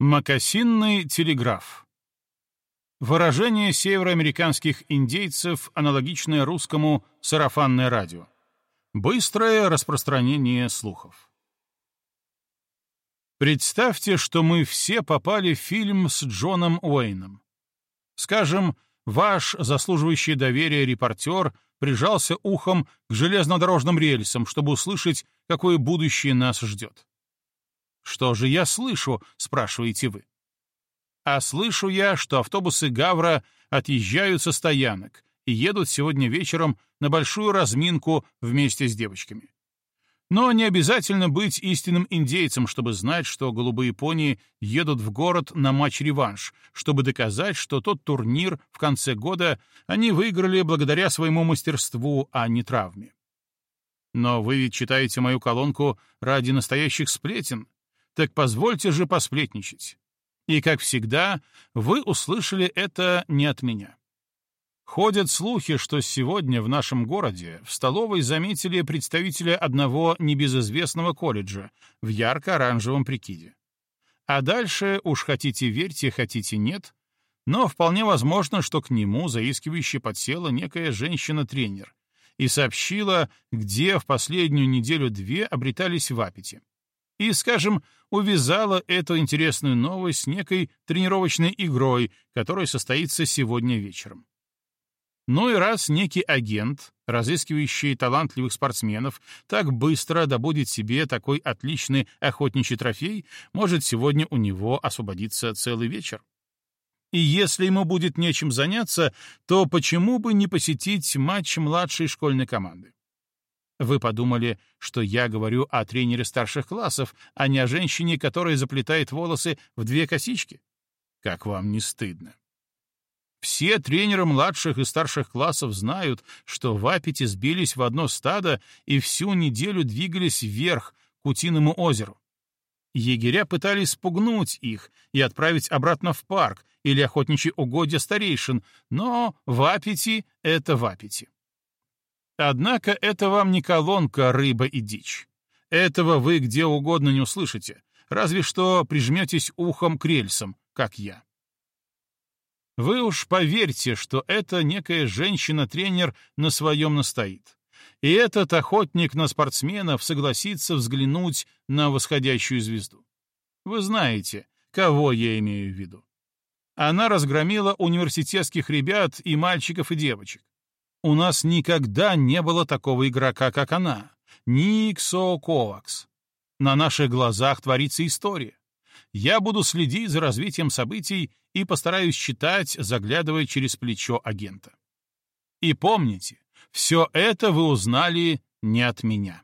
Макасинный телеграф. Выражение североамериканских индейцев, аналогичное русскому сарафанное радио. Быстрое распространение слухов. Представьте, что мы все попали в фильм с Джоном Уэйном. Скажем, ваш заслуживающий доверия репортер прижался ухом к железнодорожным рельсам, чтобы услышать, какое будущее нас ждет. «Что же я слышу?» — спрашиваете вы. А слышу я, что автобусы Гавра отъезжают со стоянок и едут сегодня вечером на большую разминку вместе с девочками. Но не обязательно быть истинным индейцем, чтобы знать, что голубые пони едут в город на матч-реванш, чтобы доказать, что тот турнир в конце года они выиграли благодаря своему мастерству, а не травме. Но вы ведь читаете мою колонку ради настоящих сплетен, так позвольте же посплетничать. И, как всегда, вы услышали это не от меня. Ходят слухи, что сегодня в нашем городе в столовой заметили представителя одного небезызвестного колледжа в ярко-оранжевом прикиде. А дальше, уж хотите верьте, хотите нет, но вполне возможно, что к нему заискивающе подсела некая женщина-тренер и сообщила, где в последнюю неделю-две обретались в аппете и, скажем, увязала эту интересную новость с некой тренировочной игрой, которая состоится сегодня вечером. Ну и раз некий агент, разыскивающий талантливых спортсменов, так быстро добудет себе такой отличный охотничий трофей, может сегодня у него освободиться целый вечер. И если ему будет нечем заняться, то почему бы не посетить матч младшей школьной команды? Вы подумали, что я говорю о тренере старших классов, а не о женщине, которая заплетает волосы в две косички? Как вам не стыдно? Все тренеры младших и старших классов знают, что в Апете сбились в одно стадо и всю неделю двигались вверх, к Утиному озеру. Егеря пытались спугнуть их и отправить обратно в парк или охотничьи угодья старейшин, но в Апете — это в Апете. Однако это вам не колонка «Рыба и дичь». Этого вы где угодно не услышите, разве что прижметесь ухом к рельсам, как я. Вы уж поверьте, что это некая женщина-тренер на своем настоит. И этот охотник на спортсменов согласится взглянуть на восходящую звезду. Вы знаете, кого я имею в виду. Она разгромила университетских ребят и мальчиков, и девочек. У нас никогда не было такого игрока, как она. Никсо Ковакс. На наших глазах творится история. Я буду следить за развитием событий и постараюсь читать, заглядывая через плечо агента. И помните, все это вы узнали не от меня.